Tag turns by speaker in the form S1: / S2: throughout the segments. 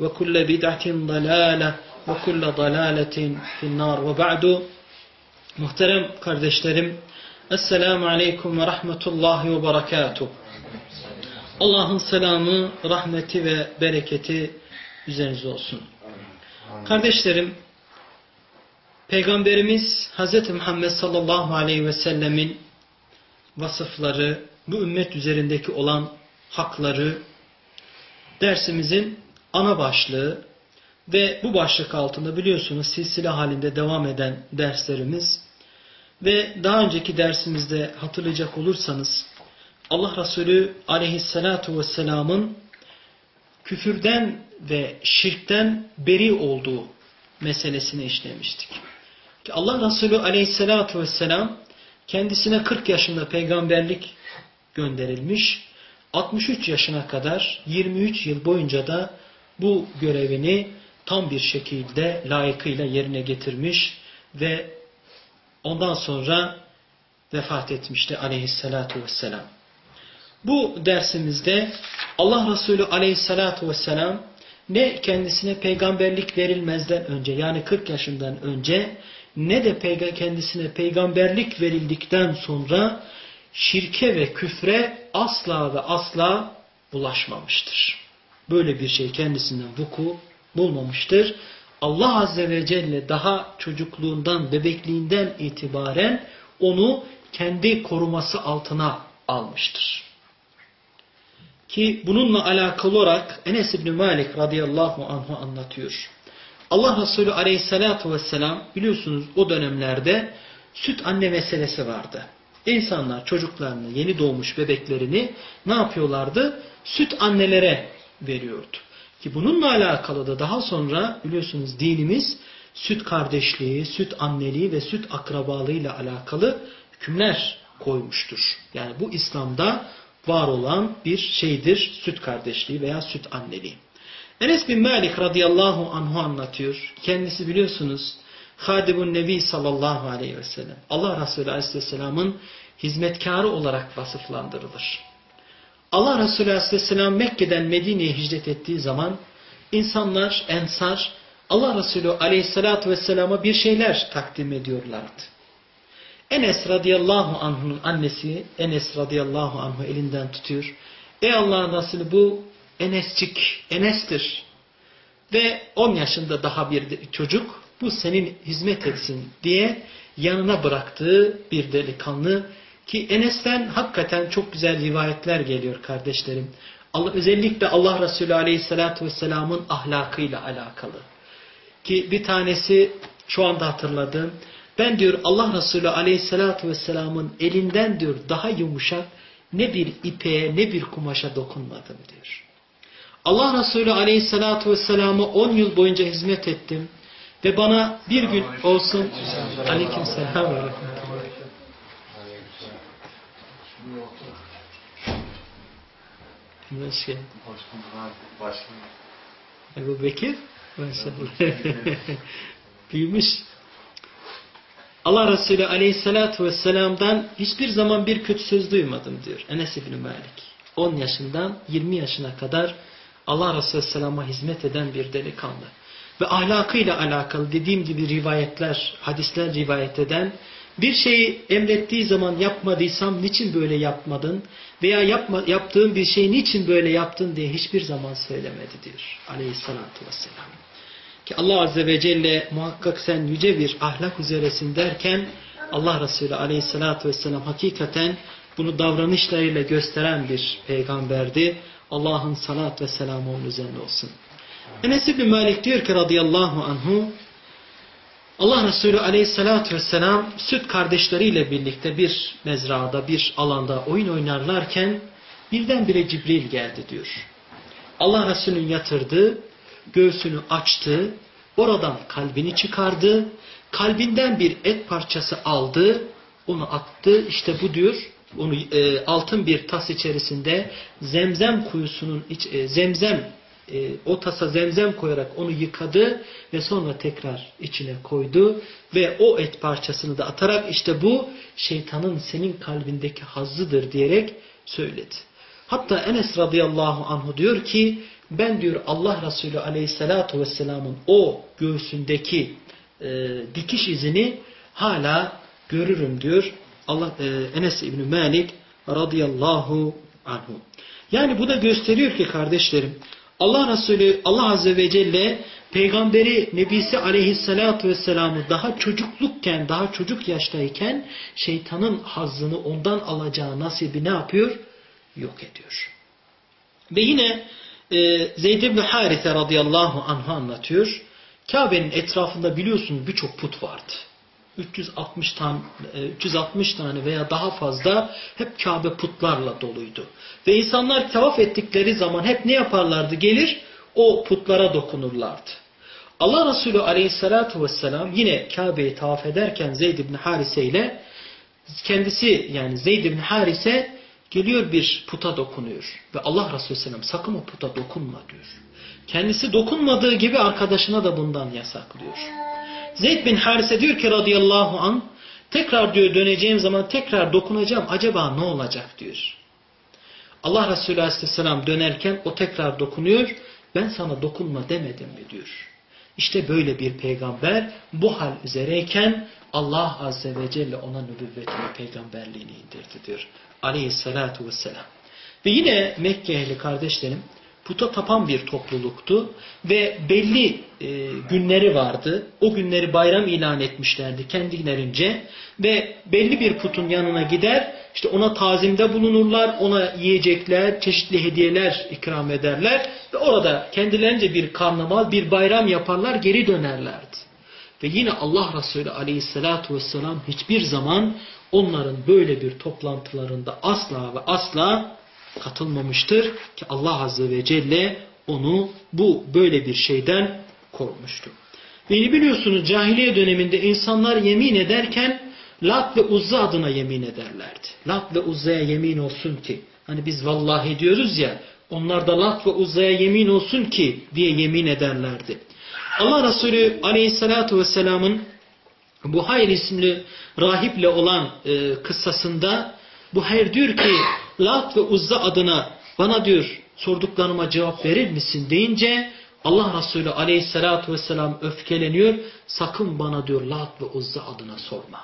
S1: ve kulle bid'atin dalale ve kulle dalaletin finnar ve ba'du Muhterem kardeşlerim Esselamu Aleyküm ve Rahmetullahi ve Berekatuh Allah'ın selamı, rahmeti ve bereketi üzerinize olsun. Kardeşlerim Peygamberimiz Hz. Muhammed sallallahu aleyhi ve sellemin vasıfları, bu ümmet üzerindeki olan hakları dersimizin ana başlığı ve bu başlık altında biliyorsunuz silsile halinde devam eden derslerimiz ve daha önceki dersimizde hatırlayacak olursanız Allah Resulü aleyhissalatu vesselamın küfürden ve şirkten beri olduğu meselesini işlemiştik. Ki Allah Resulü aleyhissalatu vesselam kendisine 40 yaşında peygamberlik gönderilmiş. 63 yaşına kadar 23 yıl boyunca da bu görevini tam bir şekilde layıkıyla yerine getirmiş ve ondan sonra vefat etmişti aleyhissalatu vesselam. Bu dersimizde Allah Resulü aleyhissalatu vesselam ne kendisine peygamberlik verilmezden önce yani 40 yaşından önce ne de kendisine peygamberlik verildikten sonra şirke ve küfre asla ve asla bulaşmamıştır. Böyle bir şey kendisinden vuku bulmamıştır. Allah Azze ve Celle daha çocukluğundan, bebekliğinden itibaren onu kendi koruması altına almıştır. Ki bununla alakalı olarak Enes İbni Malik radıyallahu anh'u anlatıyor. Allah Resulü aleyhissalatu vesselam biliyorsunuz o dönemlerde süt anne meselesi vardı. İnsanlar çocuklarını, yeni doğmuş bebeklerini ne yapıyorlardı? Süt annelere veriyordu. Ki bununla alakalı da daha sonra biliyorsunuz dinimiz süt kardeşliği, süt anneliği ve süt akrabalığıyla alakalı hükümler koymuştur. Yani bu İslam'da var olan bir şeydir süt kardeşliği veya süt anneliği. Enes bin Malik radıyallahu anhu anlatıyor. Kendisi biliyorsunuz Hadibun Nebi sallallahu aleyhi ve sellem. Allah Resulü aleyhisselamın hizmetkarı olarak vasıflandırılır. Allah Resulü aleyhisselam Mekke'den Medine'ye hicret ettiği zaman insanlar, ensar Allah Resulü aleyhissalatü vesselama bir şeyler takdim ediyorlardı. Enes radıyallahu anh'ın annesi Enes radıyallahu anh'ı elinden tutuyor. Ey Allah'ın Resulü bu Enescik, Enes'tir. Ve 10 yaşında daha bir çocuk bu senin hizmet etsin diye yanına bıraktığı bir delikanlı ki Enes'ten hakikaten çok güzel rivayetler geliyor kardeşlerim. Özellikle Allah Resulü Aleyhisselatü Vesselam'ın ahlakıyla alakalı. Ki bir tanesi şu anda hatırladım. Ben diyor Allah Resulü Aleyhisselatü Vesselam'ın elinden diyor daha yumuşak ne bir ipeğe ne bir kumaşa dokunmadım diyor. Allah Resulü Aleyhisselatü Vesselam'a 10 yıl boyunca hizmet ettim. Ve bana bir gün olsun aleyküm selam ve Hoş geldin.
S2: Hoş bulduk abi.
S1: Ebu Bekir. Büyümüş. Allah Resulü aleyhissalatu vesselam'dan hiçbir zaman bir kötü söz duymadım diyor Enes İbni Malik. 10 yaşından 20 yaşına kadar Allah Resulü Aleyhisselam'a hizmet eden bir delikanlı. Ve ahlakıyla alakalı dediğim gibi rivayetler, hadisler rivayet eden bir şeyi emrettiği zaman yapmadıysam niçin böyle yapmadın veya yapma, yaptığın bir şeyi niçin böyle yaptın diye hiçbir zaman söylemedi diyor aleyhissalatü vesselam. Ki Allah Azze ve Celle muhakkak sen yüce bir ahlak üzeresin derken Allah Resulü aleyhissalatü vesselam hakikaten bunu davranışlarıyla gösteren bir peygamberdi. Allah'ın salat ve selamı onun üzerine olsun. Enes İbni Malik diyor ki radıyallahu anhu Allah Resulü aleyhissalatü vesselam süt kardeşleriyle birlikte bir mezrada, bir alanda oyun oynarlarken birdenbire Cibril geldi diyor. Allah Resulü'nün yatırdığı, göğsünü açtı, oradan kalbini çıkardı, kalbinden bir et parçası aldı, onu attı. İşte bu diyor, onu e, altın bir tas içerisinde zemzem kuyusunun, iç, e, zemzem e, o tasa zemzem koyarak onu yıkadı ve sonra tekrar içine koydu ve o et parçasını da atarak işte bu şeytanın senin kalbindeki hazzıdır diyerek söyledi. Hatta Enes radıyallahu anhu diyor ki ben diyor Allah Resulü aleyhissalatu vesselamın o göğsündeki e, dikiş izini hala görürüm diyor. Allah e, Enes İbni Malik radıyallahu anhu. Yani bu da gösteriyor ki kardeşlerim Allah Resulü Allah Azze ve Celle peygamberi Nebisi Aleyhisselatü Vesselam'ı daha çocuklukken, daha çocuk yaştayken şeytanın hazzını ondan alacağı nasibi ne yapıyor? Yok ediyor. Ve yine e, Zeyd ibn Harise radıyallahu anh'ı anlatıyor. Kabe'nin etrafında biliyorsunuz birçok put vardı. 360 tane, 360 tane veya daha fazla hep Kabe putlarla doluydu. Ve insanlar tavaf ettikleri zaman hep ne yaparlardı? Gelir o putlara dokunurlardı. Allah Resulü aleyhissalatu vesselam yine Kabe'yi tavaf ederken Zeyd ibn Harise ile kendisi yani Zeyd ibn Harise geliyor bir puta dokunuyor. Ve Allah Resulü selam sakın o puta dokunma diyor. Kendisi dokunmadığı gibi arkadaşına da bundan yasaklıyor. Zeyd bin Harise diyor ki radıyallahu an tekrar diyor döneceğim zaman tekrar dokunacağım acaba ne olacak diyor. Allah Resulü aleyhisselam dönerken o tekrar dokunuyor ben sana dokunma demedim mi diyor. İşte böyle bir peygamber bu hal üzereyken Allah Azze ve Celle ona nübüvvetini, peygamberliğini indirdi diyor. Aleyhissalatu vesselam. Ve yine Mekke ehli kardeşlerim puta tapan bir topluluktu ve belli e, günleri vardı. O günleri bayram ilan etmişlerdi kendilerince ve belli bir putun yanına gider işte ona tazimde bulunurlar, ona yiyecekler, çeşitli hediyeler ikram ederler ve orada kendilerince bir karnaval, bir bayram yaparlar, geri dönerlerdi. Ve yine Allah Resulü aleyhissalatu vesselam hiçbir zaman onların böyle bir toplantılarında asla ve asla katılmamıştır ki Allah Azze ve Celle onu bu böyle bir şeyden korumuştu. Ve biliyorsunuz cahiliye döneminde insanlar yemin ederken Lat ve Uzza adına yemin ederlerdi. Lat ve Uzza'ya yemin olsun ki hani biz vallahi diyoruz ya onlar da Lat ve Uzza'ya yemin olsun ki diye yemin ederlerdi. Allah Resulü Aleyhisselatü Vesselam'ın bu Hayr isimli rahiple olan e, kıssasında bu Hayr diyor ki Lat ve Uzza adına bana diyor sorduklarıma cevap verir misin deyince Allah Resulü aleyhissalatu vesselam öfkeleniyor. Sakın bana diyor Lat ve Uzza adına sorma.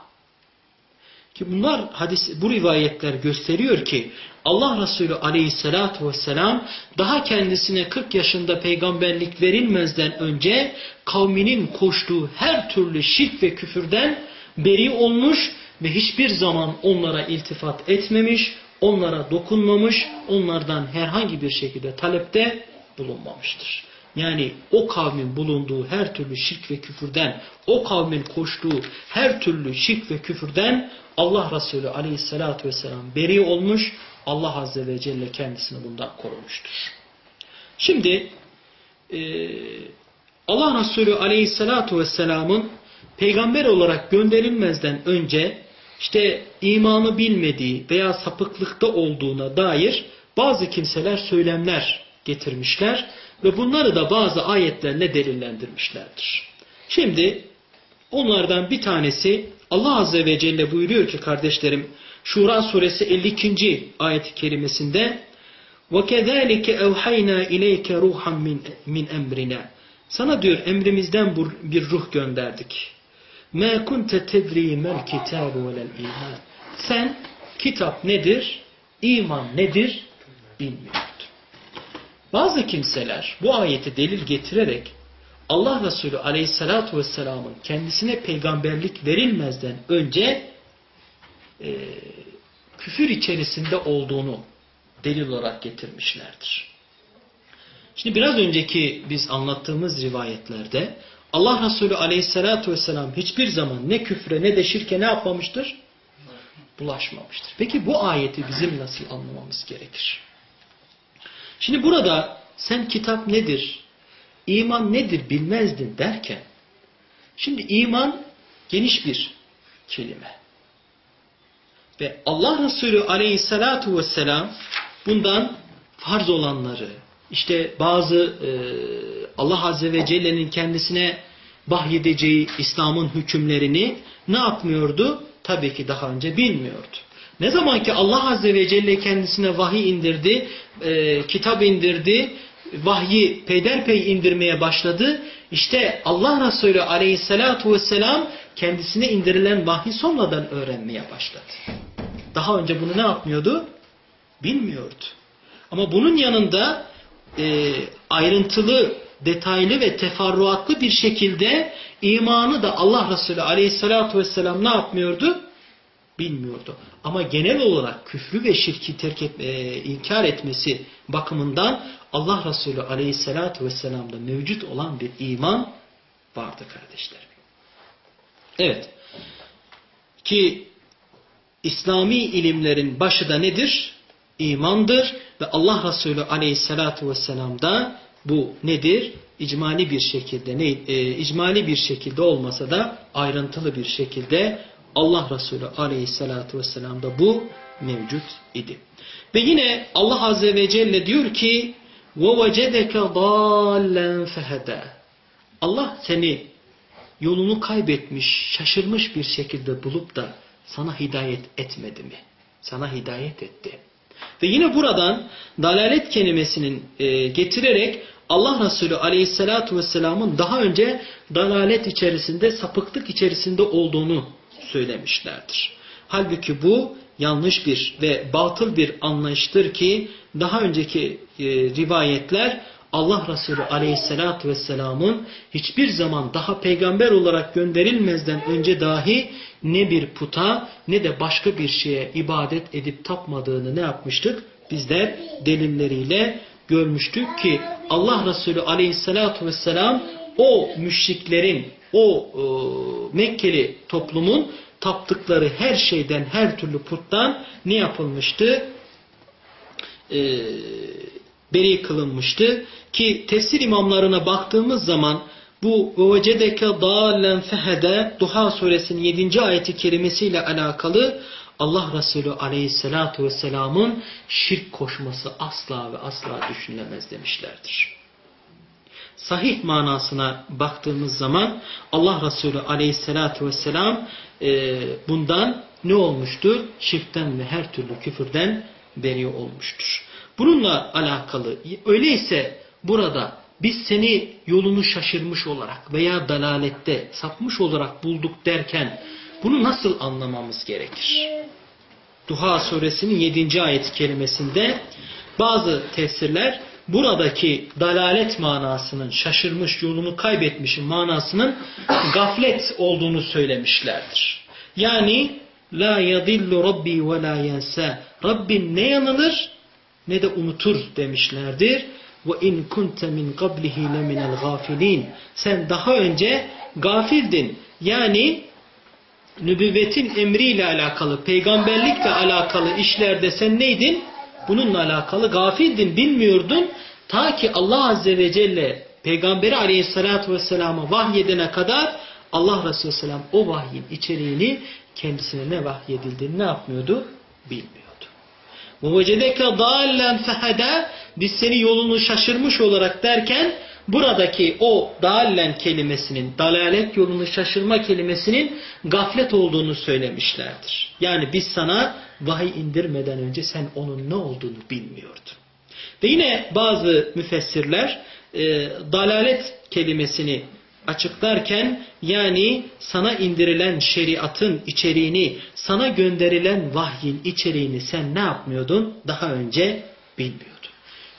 S1: Ki bunlar hadis, bu rivayetler gösteriyor ki Allah Resulü aleyhissalatu vesselam daha kendisine 40 yaşında peygamberlik verilmezden önce kavminin koştuğu her türlü şirk ve küfürden beri olmuş ve hiçbir zaman onlara iltifat etmemiş, onlara dokunmamış, onlardan herhangi bir şekilde talepte bulunmamıştır. Yani o kavmin bulunduğu her türlü şirk ve küfürden, o kavmin koştuğu her türlü şirk ve küfürden Allah Resulü aleyhissalatü vesselam beri olmuş, Allah Azze ve Celle kendisini bundan korumuştur. Şimdi e, Allah Resulü aleyhissalatü vesselamın peygamber olarak gönderilmezden önce işte imanı bilmediği veya sapıklıkta olduğuna dair bazı kimseler söylemler getirmişler ve bunları da bazı ayetlerle delillendirmişlerdir. Şimdi onlardan bir tanesi Allah Azze ve Celle buyuruyor ki kardeşlerim Şura suresi 52. ayet-i kerimesinde وَكَذَٰلِكَ اَوْحَيْنَا اِلَيْكَ رُوحًا مِنْ, min اَمْرِنَا Sana diyor emrimizden bir ruh gönderdik. مَا كُنْتَ تَدْرِي مَا الْكِتَابُ وَلَا الْاِيمَانِ Sen kitap nedir, iman nedir bilmiyordun. Bazı kimseler bu ayeti delil getirerek Allah Resulü aleyhissalatu vesselamın kendisine peygamberlik verilmezden önce e, küfür içerisinde olduğunu delil olarak getirmişlerdir. Şimdi biraz önceki biz anlattığımız rivayetlerde Allah Resulü aleyhissalatu vesselam hiçbir zaman ne küfre ne de şirke ne yapmamıştır? Bulaşmamıştır. Peki bu ayeti bizim nasıl anlamamız gerekir? Şimdi burada sen kitap nedir, iman nedir bilmezdin derken, şimdi iman geniş bir kelime. Ve Allah Resulü aleyhissalatu vesselam bundan farz olanları, işte bazı e, Allah Azze ve Celle'nin kendisine vahyedeceği İslam'ın hükümlerini ne yapmıyordu? Tabii ki daha önce bilmiyordu. Ne zaman ki Allah Azze ve Celle kendisine vahiy indirdi, e, kitap indirdi, vahyi peyderpey indirmeye başladı. İşte Allah Resulü aleyhissalatu vesselam kendisine indirilen vahyi sonradan öğrenmeye başladı. Daha önce bunu ne yapmıyordu? Bilmiyordu. Ama bunun yanında e, ayrıntılı, detaylı ve teferruatlı bir şekilde imanı da Allah Resulü aleyhissalatu vesselam ne yapmıyordu? Bilmiyordu. Ama genel olarak küfrü ve şirki terk et, e, inkar etmesi bakımından Allah Resulü aleyhissalatu vesselam'da mevcut olan bir iman vardı kardeşlerim. Evet. Ki İslami ilimlerin başı da nedir? İmandır ve Allah Resulü aleyhissalatu vesselam da bu nedir? İcmali bir şekilde, ne, e, icmali bir şekilde olmasa da ayrıntılı bir şekilde Allah Resulü aleyhissalatu vesselam da bu mevcut idi. Ve yine Allah Azze ve Celle diyor ki وَوَجَدَكَ ضَالًا فَهَدَى Allah seni yolunu kaybetmiş, şaşırmış bir şekilde bulup da sana hidayet etmedi mi? Sana hidayet etti. Ve yine buradan dalalet kelimesinin e, getirerek Allah Resulü aleyhissalatu vesselamın daha önce dalalet içerisinde, sapıklık içerisinde olduğunu söylemişlerdir. Halbuki bu yanlış bir ve batıl bir anlayıştır ki daha önceki e, rivayetler Allah Resulü aleyhissalatü vesselamın hiçbir zaman daha peygamber olarak gönderilmezden önce dahi ne bir puta ne de başka bir şeye ibadet edip tapmadığını ne yapmıştık? Bizler delilleriyle görmüştük ki Allah Resulü aleyhissalatü vesselam o müşriklerin, o e, Mekkeli toplumun taptıkları her şeyden, her türlü puttan ne yapılmıştı? E, beri kılınmıştı. Ki tefsir imamlarına baktığımız zaman bu وَوَجَدَكَ ضَالًا فَهَدَى Duha suresinin 7. ayeti kerimesiyle alakalı Allah Resulü aleyhissalatu vesselamın şirk koşması asla ve asla düşünülemez demişlerdir. Sahih manasına baktığımız zaman Allah Resulü aleyhissalatu vesselam e, bundan ne olmuştur? Şirkten ve her türlü küfürden beri olmuştur. Bununla alakalı öyleyse burada biz seni yolunu şaşırmış olarak veya dalalette sapmış olarak bulduk derken bunu nasıl anlamamız gerekir? Duha suresinin 7. ayet kelimesinde bazı tefsirler buradaki dalalet manasının şaşırmış yolunu kaybetmişin manasının gaflet olduğunu söylemişlerdir. Yani la yadillu rabbi ve la yensa Rabbin ne yanılır ne de unutur demişlerdir. Ve in kunte min qablihi leminel gafilin. Sen daha önce gafildin. Yani nübüvvetin emriyle alakalı, peygamberlikle alakalı işlerde sen neydin? Bununla alakalı gafildin, bilmiyordun. Ta ki Allah Azze ve Celle Peygamberi Aleyhisselatü Vesselam'a vahyedene kadar Allah Resulü Selam o vahyin içeriğini kendisine ne vahyedildiğini ne yapmıyordu? Bilmiyordu. Ve vecedeke dallen fehede biz seni yolunu şaşırmış olarak derken buradaki o dallen kelimesinin, dalalet yolunu şaşırma kelimesinin gaflet olduğunu söylemişlerdir. Yani biz sana vahiy indirmeden önce sen onun ne olduğunu bilmiyordun. Ve yine bazı müfessirler e, dalalet kelimesini açıklarken yani sana indirilen şeriatın içeriğini, sana gönderilen vahyin içeriğini sen ne yapmıyordun? Daha önce bilmiyordun.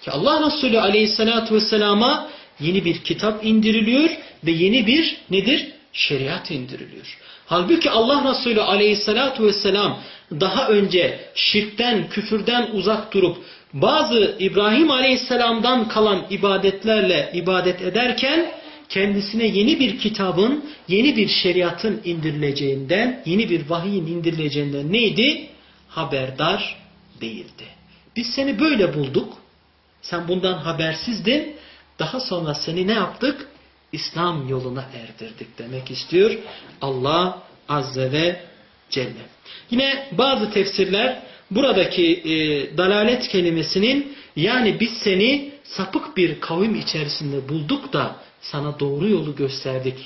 S1: Ki Allah Resulü aleyhissalatü vesselama yeni bir kitap indiriliyor ve yeni bir nedir? Şeriat indiriliyor. Halbuki Allah Resulü aleyhissalatü vesselam daha önce şirkten, küfürden uzak durup bazı İbrahim aleyhisselamdan kalan ibadetlerle ibadet ederken kendisine yeni bir kitabın, yeni bir şeriatın indirileceğinden, yeni bir vahiyin indirileceğinden neydi? Haberdar değildi. Biz seni böyle bulduk. Sen bundan habersizdin. Daha sonra seni ne yaptık? İslam yoluna erdirdik demek istiyor Allah Azze ve Celle. Yine bazı tefsirler buradaki e, dalalet kelimesinin yani biz seni sapık bir kavim içerisinde bulduk da sana doğru yolu gösterdik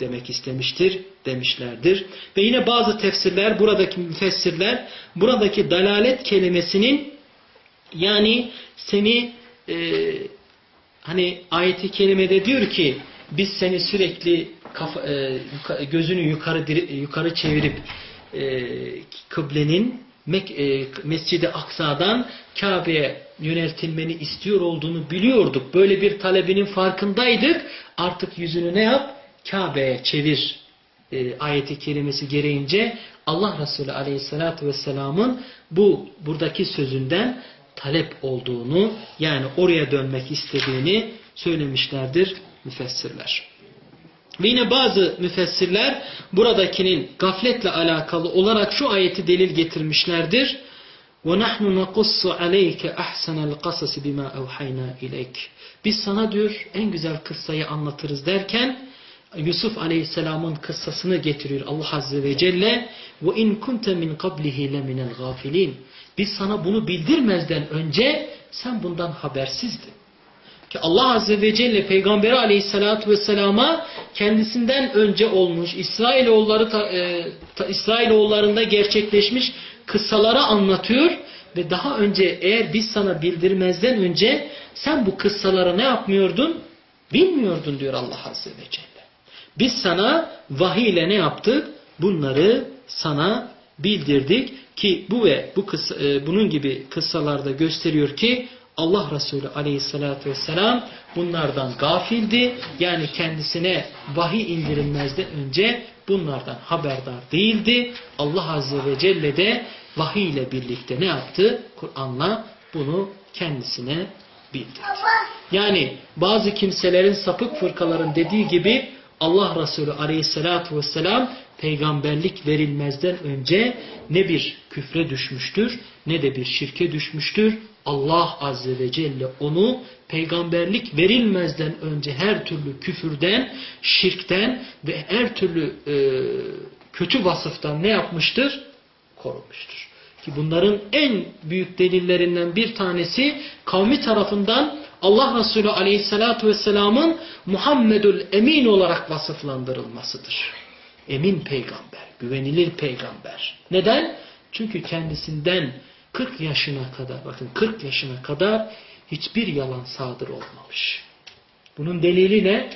S1: demek istemiştir demişlerdir. Ve yine bazı tefsirler buradaki müfessirler buradaki dalalet kelimesinin yani seni e, hani ayeti kerimede diyor ki biz seni sürekli kafa, e, gözünü yukarı yukarı çevirip e, kıblenin Mek e, Mescid-i Aksa'dan Kabe'ye yöneltilmeni istiyor olduğunu biliyorduk. Böyle bir talebinin farkındaydık. Artık yüzünü ne yap? Kabe'ye çevir e, ayeti kelimesi gereğince Allah Resulü Aleyhisselatü Vesselam'ın bu buradaki sözünden talep olduğunu yani oraya dönmek istediğini söylemişlerdir müfessirler. Ve yine bazı müfessirler buradakinin gafletle alakalı olarak şu ayeti delil getirmişlerdir. وَنَحْنُ نَقُصُّ عَلَيْكَ أَحْسَنَ الْقَصَصِ بِمَا اَوْحَيْنَا اِلَيْكَ Biz sana diyor en güzel kıssayı anlatırız derken Yusuf Aleyhisselam'ın kıssasını getiriyor Allah Azze ve Celle وَاِنْ كُنْتَ مِنْ قَبْلِهِ لَمِنَ الْغَافِلِينَ Biz sana bunu bildirmezden önce sen bundan habersizdin. Ki Allah Azze ve Celle Peygamberi Aleyhisselatü Vesselam'a kendisinden önce olmuş İsrailoğulları e, İsrailoğullarında gerçekleşmiş kıssaları anlatıyor ve daha önce eğer biz sana bildirmezden önce sen bu kıssaları ne yapmıyordun? Bilmiyordun diyor Allah Azze ve Celle. Biz sana vahiy ile ne yaptık? Bunları sana bildirdik ki bu ve bu kıssa, e, bunun gibi kıssalarda gösteriyor ki Allah Resulü aleyhissalatü vesselam bunlardan gafildi. Yani kendisine vahiy indirilmezden önce bunlardan haberdar değildi. Allah Azze ve Celle de vahiy ile birlikte ne yaptı? Kur'an'la bunu kendisine bildirdi. Yani bazı kimselerin sapık fırkaların dediği gibi Allah Resulü aleyhissalatü vesselam peygamberlik verilmezden önce ne bir küfre düşmüştür ne de bir şirke düşmüştür. Allah Azze ve Celle onu peygamberlik verilmezden önce her türlü küfürden, şirkten ve her türlü e, kötü vasıftan ne yapmıştır? Korumuştur. Ki bunların en büyük delillerinden bir tanesi kavmi tarafından Allah Resulü Aleyhisselatü Vesselam'ın Muhammedül Emin olarak vasıflandırılmasıdır. Emin peygamber, güvenilir peygamber. Neden? Çünkü kendisinden 40 yaşına kadar, bakın 40 yaşına kadar hiçbir yalan sadır olmamış. Bunun delili ne?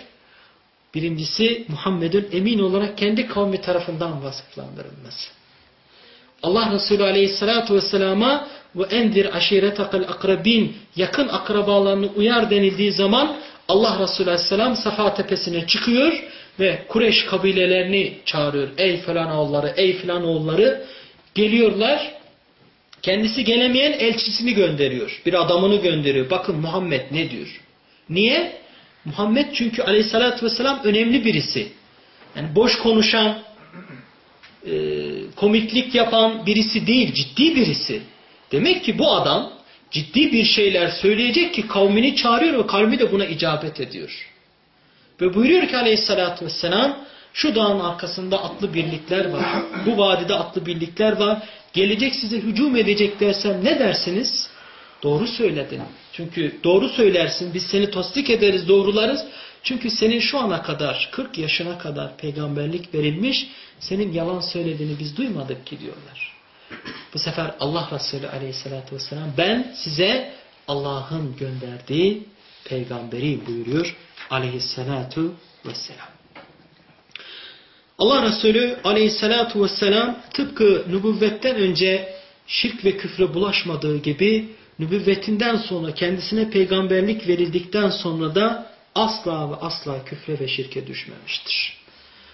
S1: Birincisi Muhammed'in emin olarak kendi kavmi tarafından vasıflandırılması. Allah Resulü Aleyhisselatü Vesselam'a ve endir aşiretakal akrabin yakın akrabalarını uyar denildiği zaman Allah Resulü Aleyhisselam Safa tepesine çıkıyor ve Kureş kabilelerini çağırıyor. Ey falan oğulları, ey filan oğulları geliyorlar. Kendisi gelemeyen elçisini gönderiyor. Bir adamını gönderiyor. Bakın Muhammed ne diyor? Niye? Muhammed çünkü aleyhissalatü vesselam önemli birisi. Yani boş konuşan, e, komiklik yapan birisi değil, ciddi birisi. Demek ki bu adam ciddi bir şeyler söyleyecek ki kavmini çağırıyor ve kavmi de buna icabet ediyor. Ve buyuruyor ki aleyhissalatü vesselam şu dağın arkasında atlı birlikler var. Bu vadide atlı birlikler var. Gelecek size hücum edecek dersem ne dersiniz? Doğru söyledin. Çünkü doğru söylersin. Biz seni tasdik ederiz, doğrularız. Çünkü senin şu ana kadar 40 yaşına kadar peygamberlik verilmiş. Senin yalan söylediğini biz duymadık ki diyorlar. Bu sefer Allah Resulü aleyhissalatü vesselam ben size Allah'ın gönderdiği peygamberi buyuruyor aleyhissalatu vesselam. Allah Resulü aleyhissalatu vesselam tıpkı nübüvvetten önce şirk ve küfre bulaşmadığı gibi nübüvvetinden sonra kendisine peygamberlik verildikten sonra da asla ve asla küfre ve şirke düşmemiştir.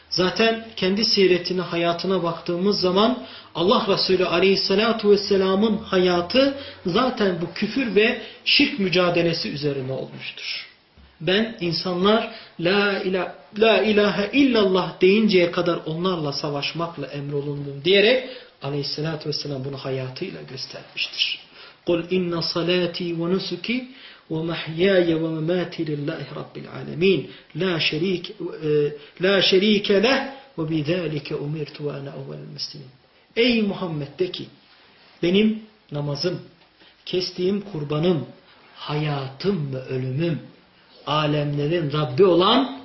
S1: Zaten kendi siretine, hayatına baktığımız zaman Allah Resulü Aleyhisselatü Vesselam'ın hayatı zaten bu küfür ve şirk mücadelesi üzerine olmuştur. Ben insanlar la, ilah, la ilahe illallah deyinceye kadar onlarla savaşmakla emrolundum diyerek Aleyhisselatü Vesselam bunu hayatıyla göstermiştir. قُلْ اِنَّ صَلَاتِي وَنُسُكِي وَمَحْيَايَ وَمَمَاتِي لِلّٰهِ رَبِّ الْعَالَمِينَ لَا شَرِيكَ, لا شريك لَهُ وَبِذَٰلِكَ اُمِرْتُ وَاَنَا اَوَّلُ الْمُسْلِمِينَ Ey Muhammed de ki benim namazım, kestiğim kurbanım, hayatım ve ölümüm alemlerin Rabbi olan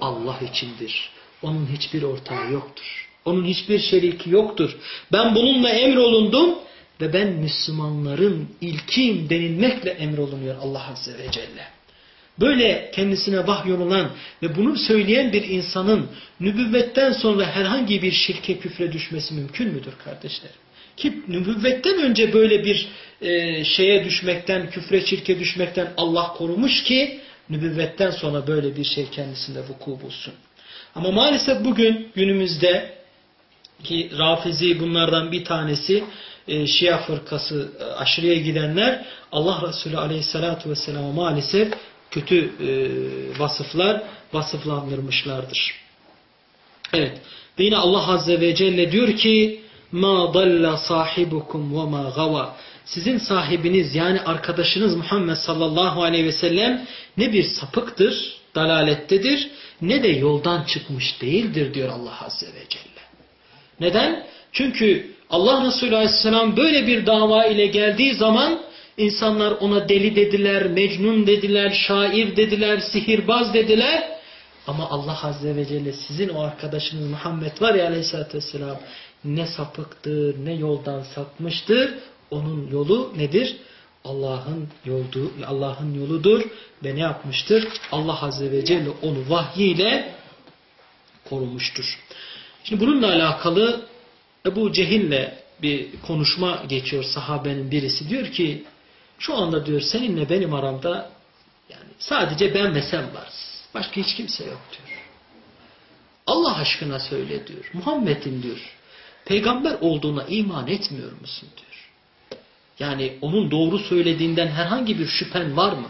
S1: Allah içindir. Onun hiçbir ortağı yoktur. Onun hiçbir şeriki yoktur. Ben bununla emrolundum ve ben Müslümanların ilkiyim denilmekle emrolunuyor Allah Azze ve Celle. Böyle kendisine vahyolunan ve bunu söyleyen bir insanın nübüvvetten sonra herhangi bir şirke küfre düşmesi mümkün müdür kardeşlerim? Ki nübüvvetten önce böyle bir e, şeye düşmekten, küfre şirke düşmekten Allah korumuş ki nübüvvetten sonra böyle bir şey kendisinde vuku bulsun. Ama maalesef bugün günümüzde ki Rafizi bunlardan bir tanesi e, Şia fırkası e, aşırıya gidenler Allah Resulü Aleyhisselatü Vesselam'a maalesef kötü e, vasıflar vasıflandırmışlardır. Evet. Ve yine Allah Azze ve Celle diyor ki ma dalla sahibukum ve ma gava sizin sahibiniz yani arkadaşınız Muhammed sallallahu aleyhi ve sellem ne bir sapıktır, dalalettedir ne de yoldan çıkmış değildir diyor Allah Azze ve Celle. Neden? Çünkü Allah Resulü Aleyhisselam böyle bir dava ile geldiği zaman insanlar ona deli dediler, mecnun dediler, şair dediler, sihirbaz dediler. Ama Allah Azze ve Celle sizin o arkadaşınız Muhammed var ya Aleyhisselatü Vesselam ne sapıktır, ne yoldan sapmıştır. Onun yolu nedir? Allah'ın yolu, Allah'ın yoludur ve ne yapmıştır? Allah Azze ve Celle onu vahyiyle korumuştur. Şimdi bununla alakalı Ebu Cehil'le bir konuşma geçiyor sahabenin birisi. Diyor ki şu anda diyor seninle benim aramda yani sadece ben ve sen varız. Başka hiç kimse yok diyor. Allah aşkına söyle diyor. Muhammed'in diyor. Peygamber olduğuna iman etmiyor musun diyor. Yani onun doğru söylediğinden herhangi bir şüphen var mı?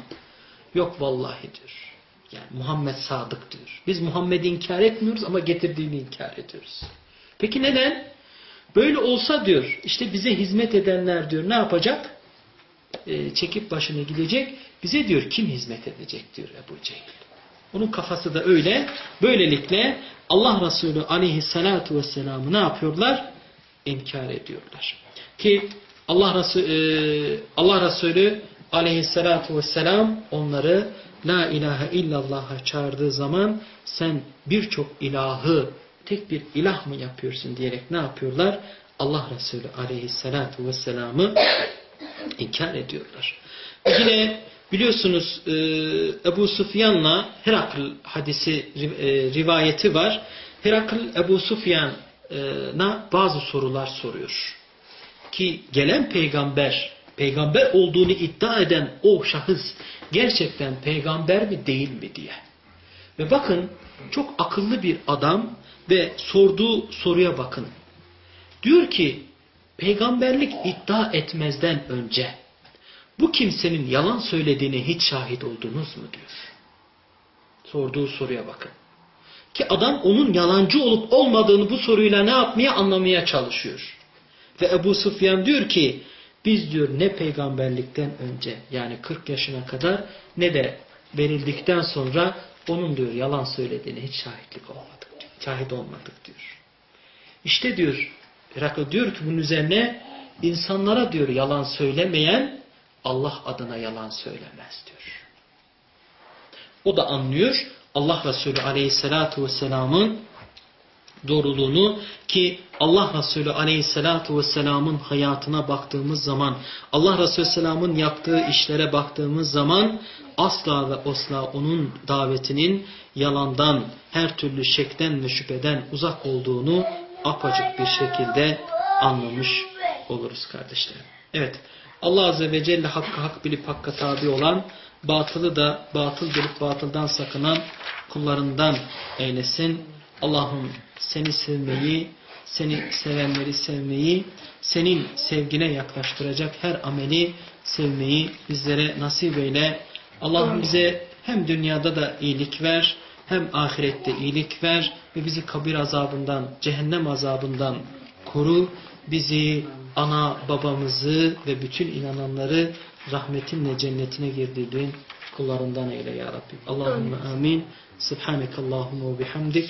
S1: Yok vallahi diyor. Yani Muhammed sadık diyor. Biz Muhammed'i inkar etmiyoruz ama getirdiğini inkar ediyoruz. Peki neden? Böyle olsa diyor işte bize hizmet edenler diyor ne yapacak? Ee, çekip başını gidecek. Bize diyor kim hizmet edecek diyor Ebu Cehil. Onun kafası da öyle. Böylelikle Allah Resulü aleyhissalatu vesselam'ı ne yapıyorlar? İnkar ediyorlar. Ki Allah Resulü, e, Allah Resulü aleyhissalatu vesselam onları La ilahe illallah'a çağırdığı zaman sen birçok ilahı tek bir ilah mı yapıyorsun diyerek ne yapıyorlar? Allah Resulü aleyhissalatu vesselam'ı inkar ediyorlar. Yine biliyorsunuz e, Ebu Sufyan'la Herakl hadisi e, rivayeti var. Herakl Ebu Sufyan'a bazı sorular soruyor. Ki gelen peygamber, peygamber olduğunu iddia eden o şahıs gerçekten peygamber mi değil mi diye. Ve bakın çok akıllı bir adam ve sorduğu soruya bakın. Diyor ki peygamberlik iddia etmezden önce bu kimsenin yalan söylediğine hiç şahit oldunuz mu diyor. Sorduğu soruya bakın. Ki adam onun yalancı olup olmadığını bu soruyla ne yapmaya anlamaya çalışıyor. Ve Ebu Sufyan diyor ki biz diyor ne peygamberlikten önce yani 40 yaşına kadar ne de verildikten sonra onun diyor yalan söylediğine hiç şahitlik olmadık diyor. Şahit olmadık diyor. İşte diyor Herakl diyor ki bunun üzerine insanlara diyor yalan söylemeyen Allah adına yalan söylemez diyor. O da anlıyor Allah Resulü aleyhissalatu vesselamın doğruluğunu ki Allah Resulü aleyhissalatu vesselamın hayatına baktığımız zaman Allah Resulü selamın yaptığı işlere baktığımız zaman asla ve asla onun davetinin yalandan her türlü şekten ve şüpheden uzak olduğunu apacık bir şekilde anlamış oluruz kardeşlerim. Evet Allah Azze ve Celle hakkı hak bilip hakka tabi olan batılı da batıl gelip batıldan sakınan kullarından eylesin. Allah'ım seni sevmeyi, seni sevenleri sevmeyi, senin sevgine yaklaştıracak her ameli sevmeyi bizlere nasip eyle. Allah'ım bize hem dünyada da iyilik ver, hem ahirette iyilik ver ve bizi kabir azabından, cehennem azabından koru. Bizi, ana babamızı ve bütün inananları rahmetinle cennetine girdirdiğin kullarından eyle ya Rabbi. Allahümme amin. Subhaneke Allahümme ve bihamdik.